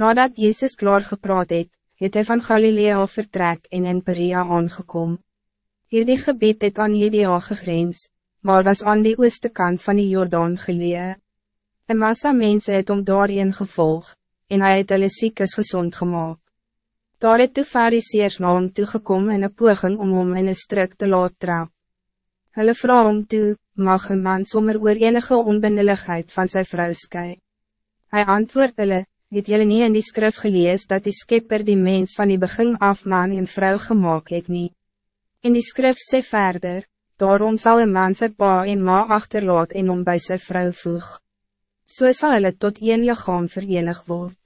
Nadat Jezus klaar gepraat het, het hy van Galilea vertrek en in Perea aangekom. Hierdie gebied het aan Judea gegrens, maar was aan die ooste kant van die Jordaan gelee. Een massa mense het om daarin gevolg, en hy het hulle siekes gezond gemaakt. Daar het toe fariseers na hom toegekom in een poging om hom in een strik te laat trap. Hulle vraag om toe, mag een man sommer oor enige onbenulligheid van zijn vrouw sky. Hij antwoord hulle, het jullie niet in die skrif gelees dat die skepper die mens van die begin af man en vrouw gemaakt het nie. In die skrif sê verder, daarom zal een man sy pa en ma achterlaat en om bij zijn vrouw voeg. So sal hulle tot een lichaam verenig word.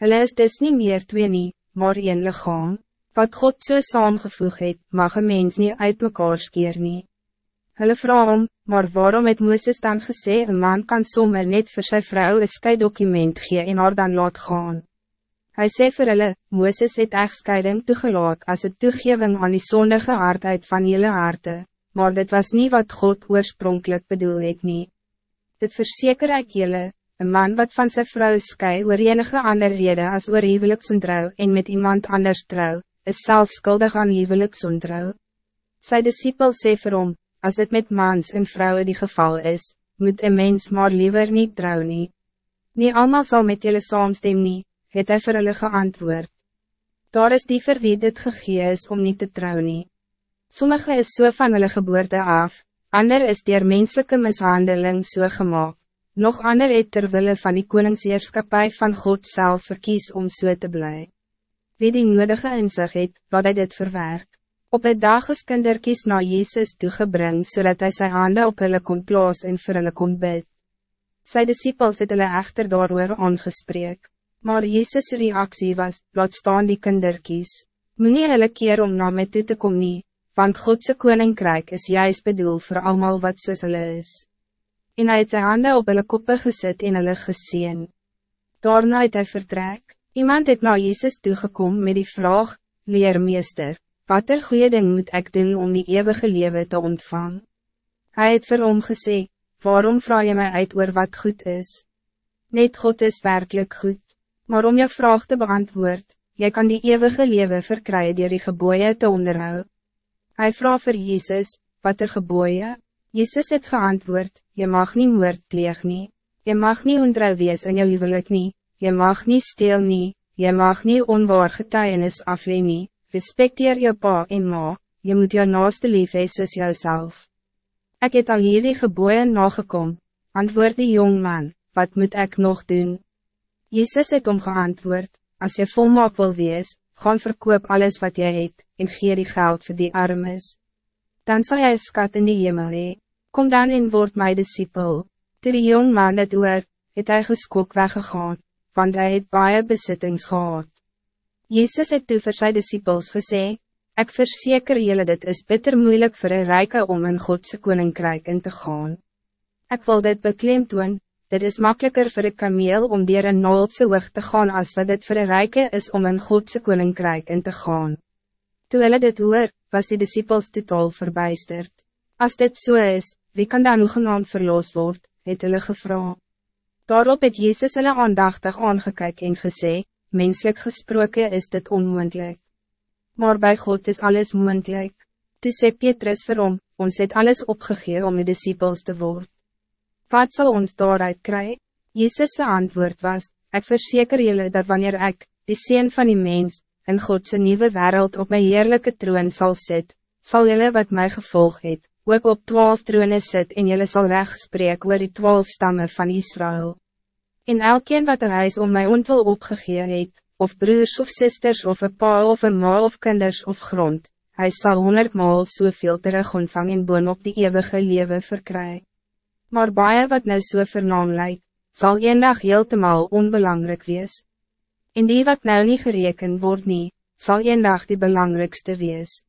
Hulle is dus niet meer twee nie, maar een lichaam. Wat God so saamgevoeg het, mag een mens niet uit mekaar skeer nie. Hulle vraag om, maar waarom het Mooses dan gesê, een man kan sommer net voor zijn vrouw een skeidokument gee en haar dan laat gaan. Hij sê vir hulle, Mooses het echtscheiding toegelaat als het toegeving aan die zondige hardheid van jullie harte, maar dit was niet wat God oorspronkelijk bedoel het nie. Dit verzeker ek jullie, een man wat van zijn vrouw skei oor enige ander rede as oor huweliksondrouw en met iemand anders trouw, is zelf skuldig aan huweliksondrouw. Sy discipel sê vir hom, als het met mans en vrouwen die geval is, moet een mens maar liever niet trouw nie. Nie allemaal zal met jullie saamstem nie, het hy vir hulle geantwoord. Daar is die vir wie dit gegee is om niet te trouw nie. Sommige is so van hulle geboorte af, ander is dier menselijke mishandeling so gemaakt. Nog ander het terwille van die koningsheerskapie van God zelf verkies om so te blij. Wie die nodige inzicht het, wat hy dit verwerk. Op het dag is kinderkies na Jezus toegebring, zodat hij zijn handen op hulle kon plaas en vir hulle kon bid. Sy disciples het hulle echter daarover aangespreek, maar Jezus' reactie was, laat staan die kinderkies. Meneer hulle keer om na my toe te kom nie, want Godse koninkrijk is juist bedoel voor allemaal wat soos hulle is. En hy het sy hande op hulle koppe gezet en hulle geseen. Daarna het hy vertrek, iemand het na Jezus toegekom met die vraag, Leermeester, wat er goede ding moet ik doen om die eeuwige leven te ontvangen? Hij het vir hom gesê, waarom vraag je mij uit oor wat goed is? Net God is werkelijk goed, maar om je vraag te beantwoord, jy kan die eeuwige leven verkrijgen door die geboeien te onderhouden. Hij vraagt voor Jezus, wat er geboeien? Jezus het geantwoord, je mag niet moord pleeg nie, je mag niet ontrouw wees in jou huwelijk nie, je mag niet steel nie, je mag niet onwaar getuienis afleen nie, respecteer je pa en ma, je moet jou naaste lief hee soos jouself. Ek het al hierdie geboeien nagekom, antwoord die jong man, wat moet ik nog doen? Jezus het om geantwoord, als je volmaak wil wees, gaan verkoop alles wat jy het, en gee die geld voor die armes. Dan zal jy skat in die hemel hee, kom dan en word my disciple. Toe die jong man het oor, het hy geskok weggegaan, want hij het baie besittings gehad. Jezus het toe vir sy disciples gesê, Ek verzeker jullie dit is bitter moeilijk voor een rijke om in Godse koninkrijk in te gaan. Ik wil dit beklemtoon, dit is makkelijker voor een kameel om dier een noodse weg te gaan als wat dit voor een rijke is om in Godse koninkrijk in te gaan. Toen hulle dit hoor, was die disciples totaal verbijsterd. Als dit zo so is, wie kan dan hoegenaamd verloos word, het hulle gevra. Daarop het Jezus hulle aandachtig aangekyk en gesê, menselijk gesproken is dit onmoendlik. Maar bij God is alles moendlik. Toe sê Petrus vir hom, ons het alles opgegeven om de disciples te worden. Wat zal ons daaruit krijgen? Jezus' antwoord was, ik verzeker jullie dat wanneer ik, die Seen van die mens, in Godse nieuwe wereld op mijn heerlijke troon zal zitten, zal jullie wat mij gevolg het, ook op twaalf tronen zit en jullie zal recht spreken oor die twaalf stammen van Israël. In elkeen wat een huis om my ontwil opgegee het, of broers of sisters of een pa of een ma of kinders of grond, hij zal honderdmaal soveel terug ontvang en boon op die eeuwige leven verkry. Maar baie wat nou so vernaam lyk, sal een dag heeltemaal onbelangrijk wees. En die wat nou niet gereken wordt nie, zal een dag die belangrijkste wees.